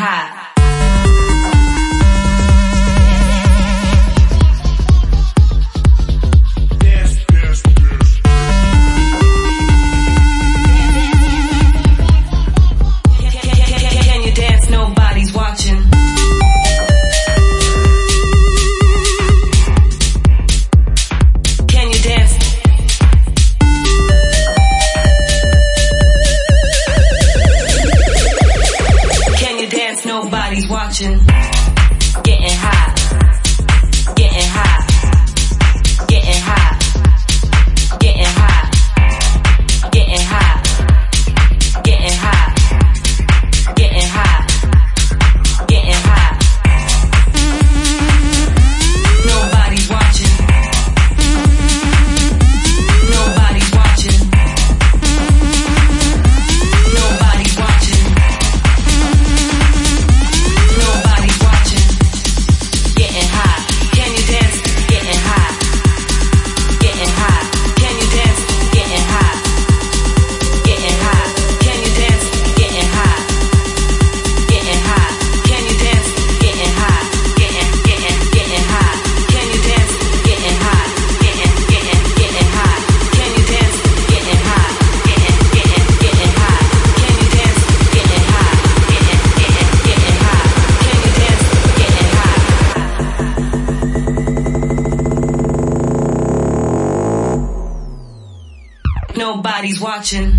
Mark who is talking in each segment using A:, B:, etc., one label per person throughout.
A: 看 Everybody's watching, getting hot, getting hot. Everybody's watching.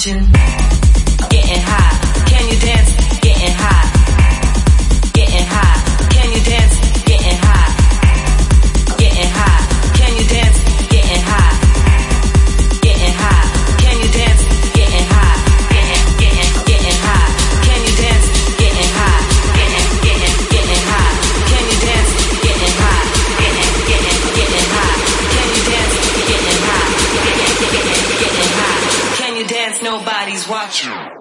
A: watching? Getting high. Can you dance? Getting high. Getting high. Can you dance? nobody's watching.